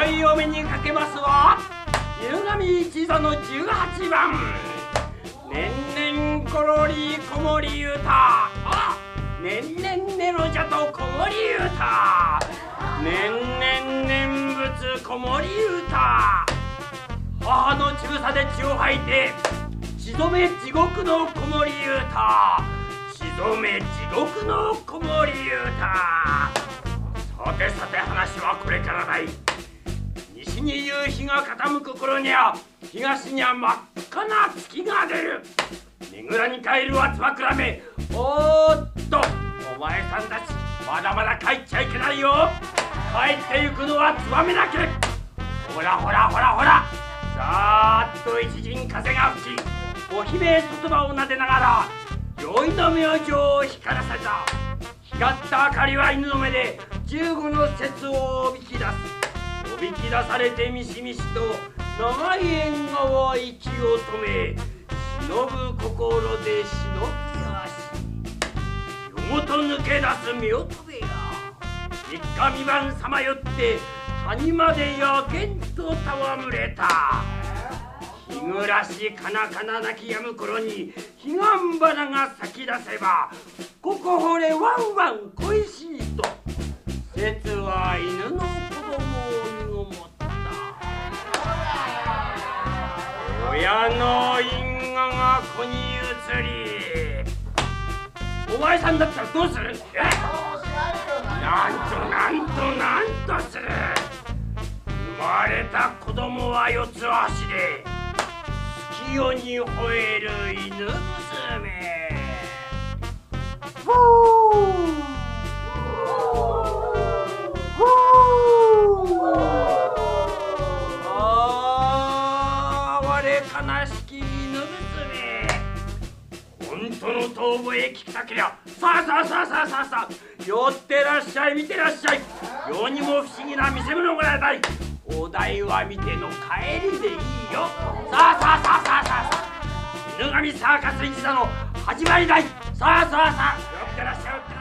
さい今宵お目にかけますは犬神一座の18番。年々ころりこもり歌。あ年々ねのじゃとこもり歌。年々念仏こもり歌。母の乳房で血を吐いて血染め地獄の子守歌。血染め地獄の子守歌。さてさて話はこれからだい。に夕日が傾く頃には東には真っ赤な月が出る。ねぐらに帰るはつばくらめおーっとお前さんたちまだまだ帰っちゃいけないよ。帰ってゆくのはツバメだけ。ほらほらほらほら。さーっと一陣風が吹きお姫言葉をなでながら宵の明星を光らせた。光った明かりは犬の目で十五の節をき出されてみしみしと長い縁側息を止め忍ぶ心で忍び足夜ごと抜け出す夫婦部屋三日三晩さまよって谷までやけんと戯れた日暮らしかなかな泣き止む頃に彼岸花が咲き出せばここほれワンワン恋しいと節は犬の親の因果が子に移りお前さんだったらどうする？え？なんとなんとなんとする。生まれた子供は四つ足で月夜に吠える犬娘。ふあ悲しき犬娘。本当の遠吠え聞きたけりゃさあさあさあさあさあさあ。寄ってらっしゃい見てらっしゃい。世にも不思議な見せ物をご覧たいお題は見ての帰りでいいよ。さあさあさあさあさあさあ。犬神サーカス一座の始まりだい。さあさあさあ。寄ってらっしゃい寄ってらっしゃい。